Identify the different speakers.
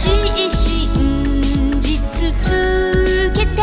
Speaker 1: 信じ続けて